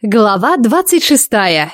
Глава двадцать шестая.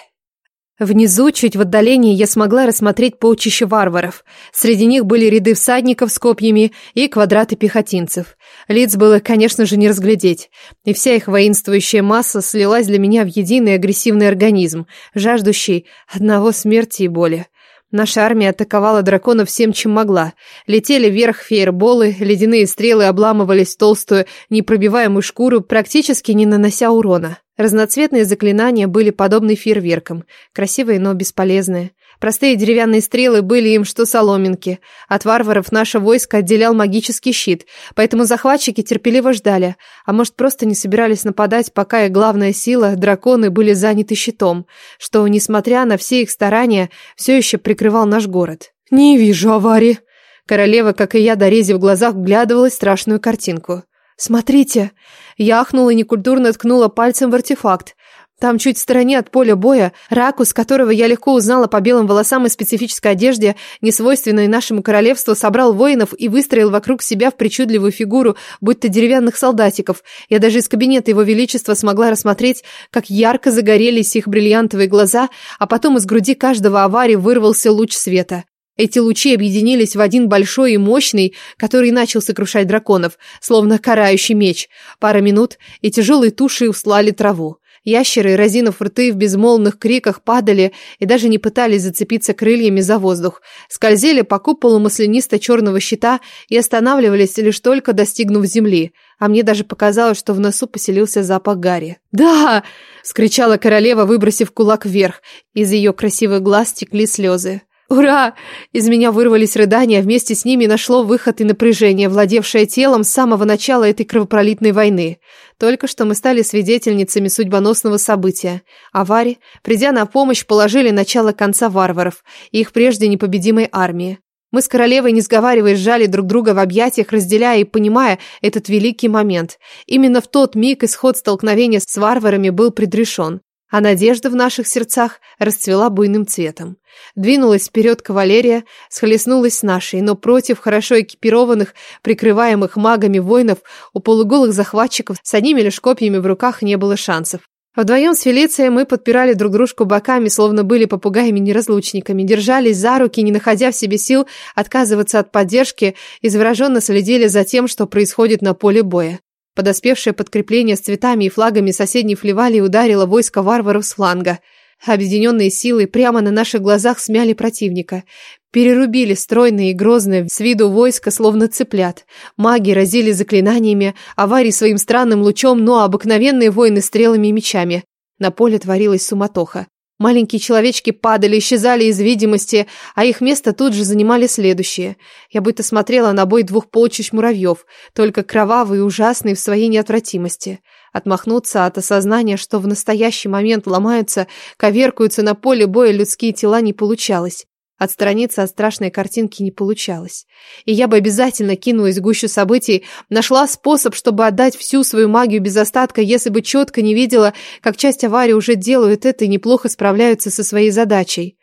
Внизу, чуть в отдалении, я смогла рассмотреть полчища варваров. Среди них были ряды всадников с копьями и квадраты пехотинцев. Лиц было, конечно же, не разглядеть. И вся их воинствующая масса слилась для меня в единый агрессивный организм, жаждущий одного смерти и боли. Наша армия атаковала драконов всем, чем могла. Летели вверх фейерболы, ледяные стрелы обламывались в толстую, непробиваемую шкуру, практически не нанося урона. Разноцветные заклинания были подобны фейерверкам, красивые, но бесполезные. Простые деревянные стрелы были им что соломинки. От варваров наше войско отделял магический щит, поэтому захватчики терпеливо ждали, а может просто не собирались нападать, пока их главная сила, драконы, были заняты щитом, что, несмотря на все их старания, все еще прикрывал наш город. «Не вижу аварии!» Королева, как и я, дорезив в глазах, вглядывалась в страшную картинку. «Смотрите!» Я ахнула и некультурно ткнула пальцем в артефакт. Там чуть в стороне от поля боя, ракус, которого я легко узнала по белым волосам и специфической одежде, несвойственной нашему королевству, собрал воинов и выстроил вокруг себя в причудливую фигуру, будь то деревянных солдатиков. Я даже из кабинета его величества смогла рассмотреть, как ярко загорелись их бриллиантовые глаза, а потом из груди каждого аварии вырвался луч света. Эти лучи объединились в один большой и мощный, который начал сокрушать драконов, словно карающий меч. Пара минут, и тяжелые туши услали траву. Ящеры, разинув рты в безмолвных криках, падали и даже не пытались зацепиться крыльями за воздух. Скользили по куполу маслянисто-черного щита и останавливались лишь только достигнув земли. А мне даже показалось, что в носу поселился запах гари. «Да!» — скричала королева, выбросив кулак вверх. Из ее красивых глаз текли слезы. «Ура!» Из меня вырвались рыдания, вместе с ними нашло выход и напряжение, владевшее телом с самого начала этой кровопролитной войны. Только что мы стали свидетельницами судьбоносного события. Авари, придя на помощь, положили начало конца варваров и их прежде непобедимой армии. Мы с королевой, не сговариваясь, сжали друг друга в объятиях, разделяя и понимая этот великий момент. Именно в тот миг исход столкновения с варварами был предрешен а надежда в наших сердцах расцвела буйным цветом. Двинулась вперед кавалерия, схлестнулась с нашей, но против хорошо экипированных, прикрываемых магами воинов, у полуголых захватчиков с одними лишь копьями в руках не было шансов. Вдвоем с Фелицией мы подпирали друг дружку боками, словно были попугаями-неразлучниками, держались за руки, не находя в себе сил отказываться от поддержки и завороженно следили за тем, что происходит на поле боя. Подоспевшее подкрепление с цветами и флагами соседней флевалии ударило войско варваров с фланга. Объединенные силы прямо на наших глазах смяли противника. Перерубили стройные и грозные с виду войска, словно цыплят. Маги разили заклинаниями, аварии своим странным лучом, но обыкновенные воины стрелами и мечами. На поле творилась суматоха. Маленькие человечки падали, исчезали из видимости, а их место тут же занимали следующие. Я будто смотрела на бой двух полчищ муравьев, только кровавый и ужасный в своей неотвратимости. Отмахнуться от осознания, что в настоящий момент ломаются, коверкуются на поле боя людские тела, не получалось. Отстраниться от страшной картинки не получалось. И я бы обязательно кинулась в гущу событий, нашла способ, чтобы отдать всю свою магию без остатка, если бы четко не видела, как часть аварии уже делают это и неплохо справляются со своей задачей.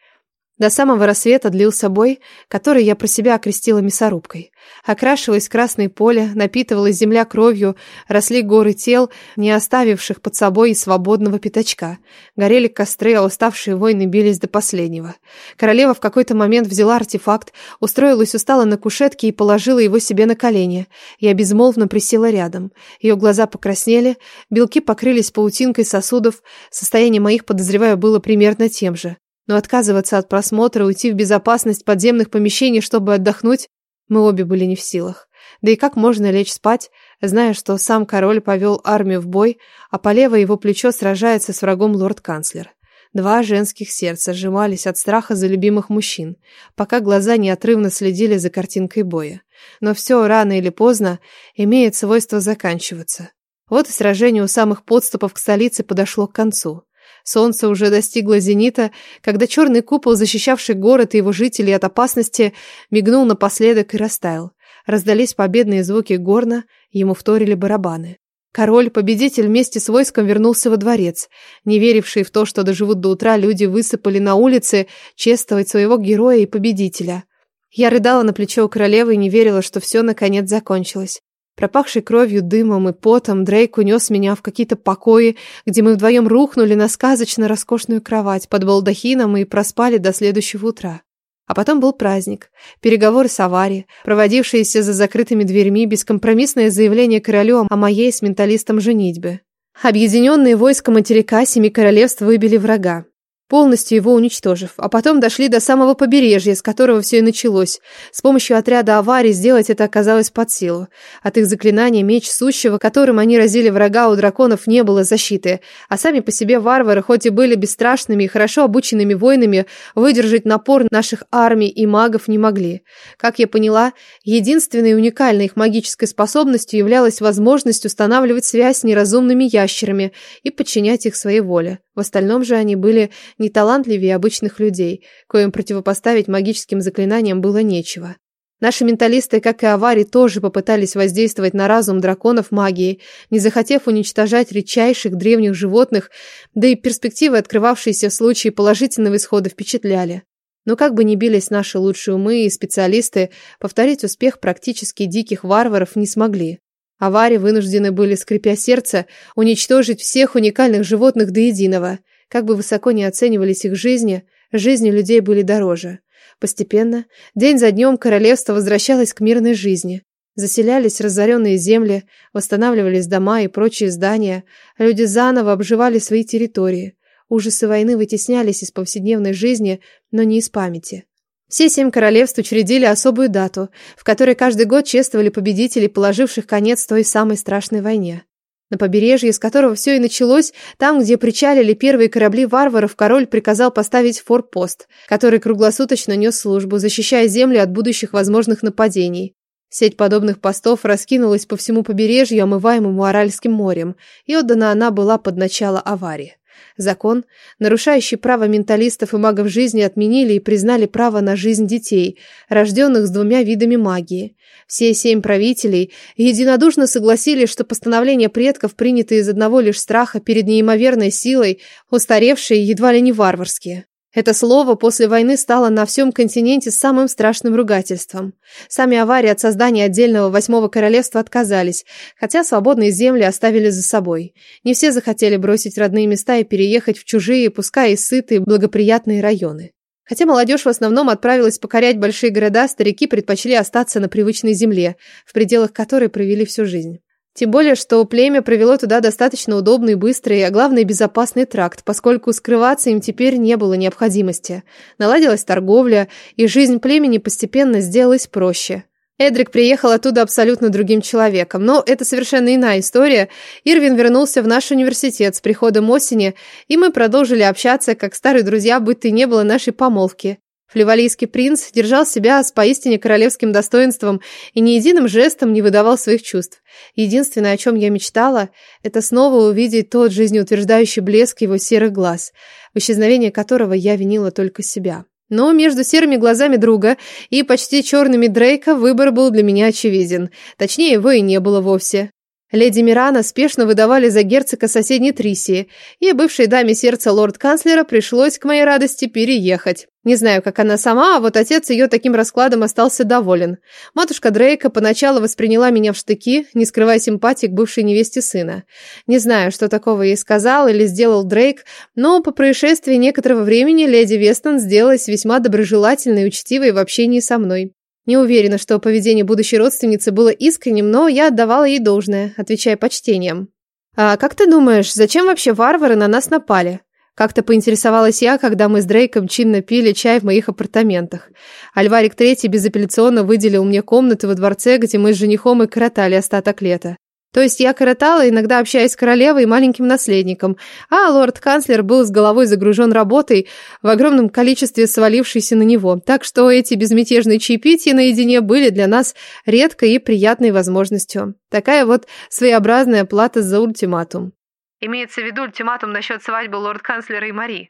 До самого рассвета длился бой, который я про себя окрестила мясорубкой. Окрашивалось красное поле, напитывалась земля кровью, росли горы тел, не оставивших под собой свободного пятачка. Горели костры, а уставшие воины бились до последнего. Королева в какой-то момент взяла артефакт, устроилась устало на кушетке и положила его себе на колени. Я безмолвно присела рядом. Ее глаза покраснели, белки покрылись паутинкой сосудов, состояние моих, подозреваю, было примерно тем же. Но отказываться от просмотра, уйти в безопасность подземных помещений, чтобы отдохнуть, мы обе были не в силах. Да и как можно лечь спать, зная, что сам король повел армию в бой, а по левое его плечо сражается с врагом лорд-канцлер. Два женских сердца сжимались от страха за любимых мужчин, пока глаза неотрывно следили за картинкой боя. Но все рано или поздно имеет свойство заканчиваться. Вот и сражение у самых подступов к столице подошло к концу. Солнце уже достигло зенита, когда черный купол, защищавший город и его жителей от опасности, мигнул напоследок и растаял. Раздались победные звуки горна, ему вторили барабаны. Король, победитель вместе с войском вернулся во дворец. Не верившие в то, что доживут до утра, люди высыпали на улицы чествовать своего героя и победителя. Я рыдала на плечо у королевы и не верила, что все наконец закончилось. Пропахший кровью, дымом и потом, Дрейк унес меня в какие-то покои, где мы вдвоем рухнули на сказочно роскошную кровать под балдахином и проспали до следующего утра. А потом был праздник, переговоры с аварией, проводившиеся за закрытыми дверьми, бескомпромиссное заявление королю о моей с менталистом женитьбе. Объединенные войска материка Семи Королевств выбили врага полностью его уничтожив, а потом дошли до самого побережья, с которого все и началось. С помощью отряда аварий сделать это оказалось под силу. От их заклинания меч сущего, которым они разили врага, у драконов не было защиты, а сами по себе варвары, хоть и были бесстрашными и хорошо обученными воинами, выдержать напор наших армий и магов не могли. Как я поняла, единственной уникальной их магической способностью являлась возможность устанавливать связь с неразумными ящерами и подчинять их своей воле. В остальном же они были не талантливее обычных людей, коим противопоставить магическим заклинаниям было нечего. Наши менталисты, как и авари, тоже попытались воздействовать на разум драконов магией, не захотев уничтожать редчайших древних животных, да и перспективы, открывавшиеся в случае положительного исхода, впечатляли. Но как бы ни бились наши лучшие умы и специалисты, повторить успех практически диких варваров не смогли. Авари вынуждены были, скрипя сердце, уничтожить всех уникальных животных до единого. Как бы высоко ни оценивались их жизни, жизни людей были дороже. Постепенно, день за днем, королевство возвращалось к мирной жизни. Заселялись разоренные земли, восстанавливались дома и прочие здания, люди заново обживали свои территории. Ужасы войны вытеснялись из повседневной жизни, но не из памяти. Все семь королевств учредили особую дату, в которой каждый год чествовали победителей, положивших конец той самой страшной войне. На побережье, с которого все и началось, там, где причалили первые корабли варваров, король приказал поставить форпост, который круглосуточно нес службу, защищая земли от будущих возможных нападений. Сеть подобных постов раскинулась по всему побережью, омываемому Аральским морем, и отдана она была под начало аварии. Закон, нарушающий право менталистов и магов жизни, отменили и признали право на жизнь детей, рожденных с двумя видами магии. Все семь правителей единодушно согласились, что постановления предков приняты из одного лишь страха перед неимоверной силой, устаревшие едва ли не варварские. Это слово после войны стало на всем континенте самым страшным ругательством. Сами аварии от создания отдельного восьмого королевства отказались, хотя свободные земли оставили за собой. Не все захотели бросить родные места и переехать в чужие, пускай и сытые, благоприятные районы. Хотя молодежь в основном отправилась покорять большие города, старики предпочли остаться на привычной земле, в пределах которой провели всю жизнь. Тем более, что племя провело туда достаточно удобный, быстрый, а главное безопасный тракт, поскольку скрываться им теперь не было необходимости. Наладилась торговля, и жизнь племени постепенно сделалась проще. Эдрик приехал оттуда абсолютно другим человеком, но это совершенно иная история. Ирвин вернулся в наш университет с приходом осени, и мы продолжили общаться, как старые друзья, будто и не было нашей помолвки. Флевалийский принц держал себя с поистине королевским достоинством и ни единым жестом не выдавал своих чувств. Единственное, о чем я мечтала, это снова увидеть тот жизнеутверждающий блеск его серых глаз, в исчезновении которого я винила только себя. Но между серыми глазами друга и почти черными Дрейка выбор был для меня очевиден. Точнее, его и не было вовсе. Леди Мирана спешно выдавали за герцога соседней Трисии, и бывшей даме сердца лорд-канцлера пришлось, к моей радости, переехать. Не знаю, как она сама, а вот отец ее таким раскладом остался доволен. Матушка Дрейка поначалу восприняла меня в штыки, не скрывая симпатии к бывшей невесте сына. Не знаю, что такого ей сказал или сделал Дрейк, но по происшествии некоторого времени леди Вестон сделалась весьма доброжелательной и учтивой в общении со мной. Не уверена, что поведение будущей родственницы было искренним, но я отдавала ей должное, отвечая почтением. «А как ты думаешь, зачем вообще варвары на нас напали?» Как-то поинтересовалась я, когда мы с Дрейком чинно пили чай в моих апартаментах. Альварик Третий безапелляционно выделил мне комнаты во дворце, где мы с женихом и коротали остаток лета. То есть я коротала, иногда общаясь с королевой и маленьким наследником, а лорд-канцлер был с головой загружен работой, в огромном количестве свалившейся на него. Так что эти безмятежные чаепития наедине были для нас редкой и приятной возможностью. Такая вот своеобразная плата за ультиматум. Имеется в виду ультиматум насчет свадьбы лорд-канцлера и Мари.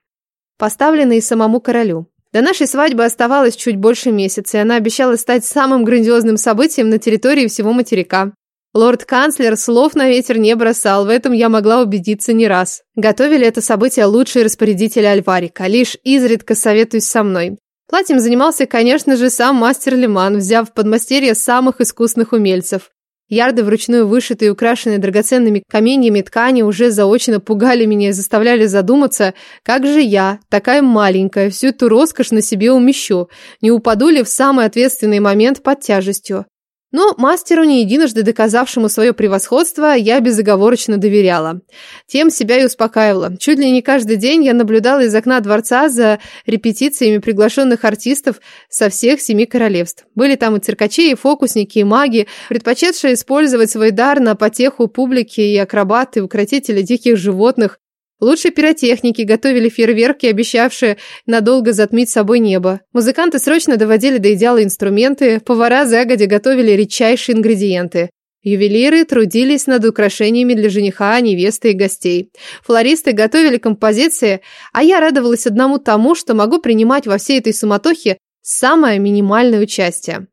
Поставленный самому королю. До нашей свадьбы оставалось чуть больше месяца, и она обещала стать самым грандиозным событием на территории всего материка. Лорд-канцлер слов на ветер не бросал, в этом я могла убедиться не раз. Готовили это событие лучшие распорядители Альварика, лишь изредка советуюсь со мной. Платьем занимался, конечно же, сам мастер Лиман, взяв в подмастерье самых искусных умельцев. Ярды вручную вышитые и украшенные драгоценными каменьями ткани уже заочно пугали меня и заставляли задуматься, как же я, такая маленькая, всю эту роскошь на себе умещу, не упаду ли в самый ответственный момент под тяжестью. Но мастеру, не единожды доказавшему свое превосходство, я безоговорочно доверяла. Тем себя и успокаивала. Чуть ли не каждый день я наблюдала из окна дворца за репетициями приглашенных артистов со всех семи королевств. Были там и циркачи, и фокусники, и маги, предпочетшие использовать свой дар на потеху публики, и акробаты, укротители диких животных, Лучшие пиротехники готовили фейерверки, обещавшие надолго затмить собой небо. Музыканты срочно доводили до идеала инструменты, повара загодя готовили редчайшие ингредиенты. Ювелиры трудились над украшениями для жениха, невесты и гостей. Флористы готовили композиции, а я радовалась одному тому, что могу принимать во всей этой суматохе самое минимальное участие.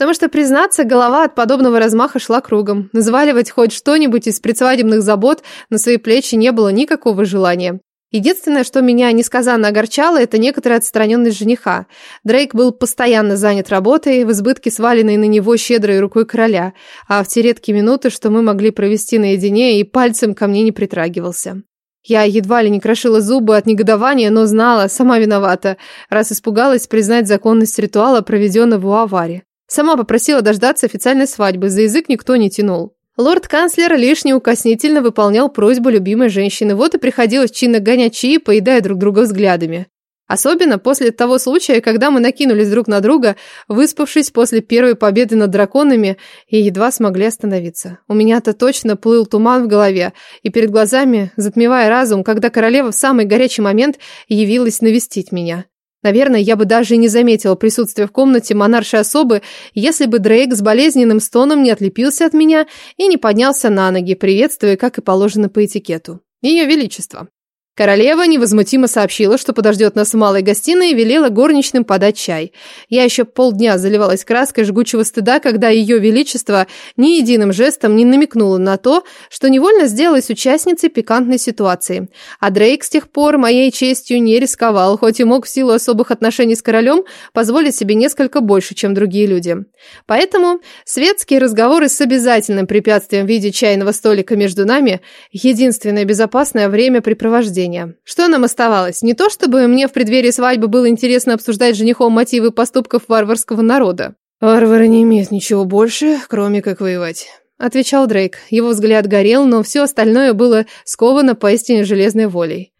Потому что, признаться, голова от подобного размаха шла кругом. Назваливать хоть что-нибудь из предсвадебных забот на свои плечи не было никакого желания. Единственное, что меня несказанно огорчало, это некоторая отстраненность жениха. Дрейк был постоянно занят работой, в избытке сваленной на него щедрой рукой короля, а в те редкие минуты, что мы могли провести наедине, и пальцем ко мне не притрагивался. Я едва ли не крошила зубы от негодования, но знала, сама виновата, раз испугалась признать законность ритуала, проведенного у аварии. Сама попросила дождаться официальной свадьбы, за язык никто не тянул. Лорд-канцлер лишь неукоснительно выполнял просьбу любимой женщины, вот и приходилось чинно гонять чаи, поедая друг друга взглядами. Особенно после того случая, когда мы накинулись друг на друга, выспавшись после первой победы над драконами и едва смогли остановиться. У меня-то точно плыл туман в голове, и перед глазами, затмевая разум, когда королева в самый горячий момент явилась навестить меня. Наверное, я бы даже не заметила присутствия в комнате монаршей особы, если бы Дрейк с болезненным стоном не отлепился от меня и не поднялся на ноги, приветствуя, как и положено по этикету. Ее Величество. Королева невозмутимо сообщила, что подождет нас в малой гостиной и велела горничным подать чай. Я еще полдня заливалась краской жгучего стыда, когда ее величество ни единым жестом не намекнуло на то, что невольно сделалась участницей пикантной ситуации. А Дрейк с тех пор моей честью не рисковал, хоть и мог в силу особых отношений с королем позволить себе несколько больше, чем другие люди. Поэтому светские разговоры с обязательным препятствием в виде чайного столика между нами – единственное безопасное времяпрепровождение впечатление. Что нам оставалось? Не то, чтобы мне в преддверии свадьбы было интересно обсуждать женихом мотивы поступков варварского народа. «Варвары не имеют ничего больше, кроме как воевать», — отвечал Дрейк. Его взгляд горел, но все остальное было сковано поистине железной волей.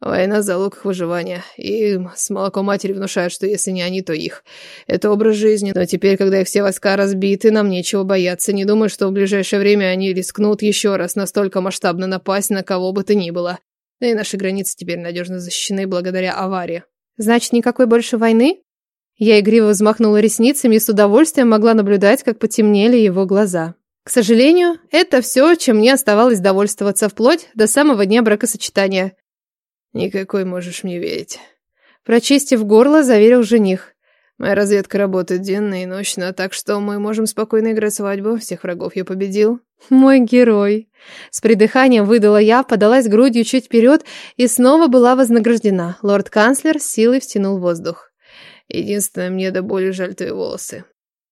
Война – залог их выживания. И с молоком матери внушают, что если не они, то их. Это образ жизни. Но теперь, когда их все войска разбиты, нам нечего бояться. Не думаю, что в ближайшее время они рискнут еще раз настолько масштабно напасть на кого бы то ни было. Да и наши границы теперь надежно защищены благодаря аварии. Значит, никакой больше войны? Я игриво взмахнула ресницами и с удовольствием могла наблюдать, как потемнели его глаза. К сожалению, это все, чем мне оставалось довольствоваться вплоть до самого дня бракосочетания. «Никакой можешь мне верить», — прочистив горло, заверил жених. Моя разведка работает денно и ночно, так что мы можем спокойно играть свадьбу. Всех врагов я победил. Мой герой. С придыханием выдала я, подалась грудью чуть вперед и снова была вознаграждена. Лорд-канцлер силой втянул воздух. Единственное, мне до боли жаль твои волосы.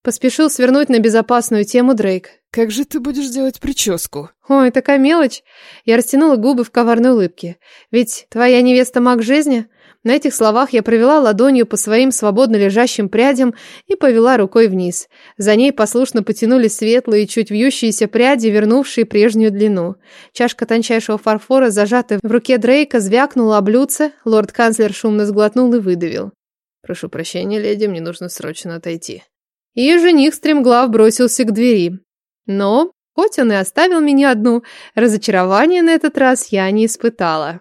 Поспешил свернуть на безопасную тему Дрейк. «Как же ты будешь делать прическу?» «Ой, такая мелочь!» Я растянула губы в коварной улыбке. «Ведь твоя невеста маг жизни?» На этих словах я провела ладонью по своим свободно лежащим прядям и повела рукой вниз. За ней послушно потянулись светлые, чуть вьющиеся пряди, вернувшие прежнюю длину. Чашка тончайшего фарфора, зажатая в руке Дрейка, звякнула о блюдце, лорд-канцлер шумно сглотнул и выдавил. «Прошу прощения, леди, мне нужно срочно отойти». И жених стремглав бросился к двери. Но, хоть он и оставил меня одну, разочарования на этот раз я не испытала.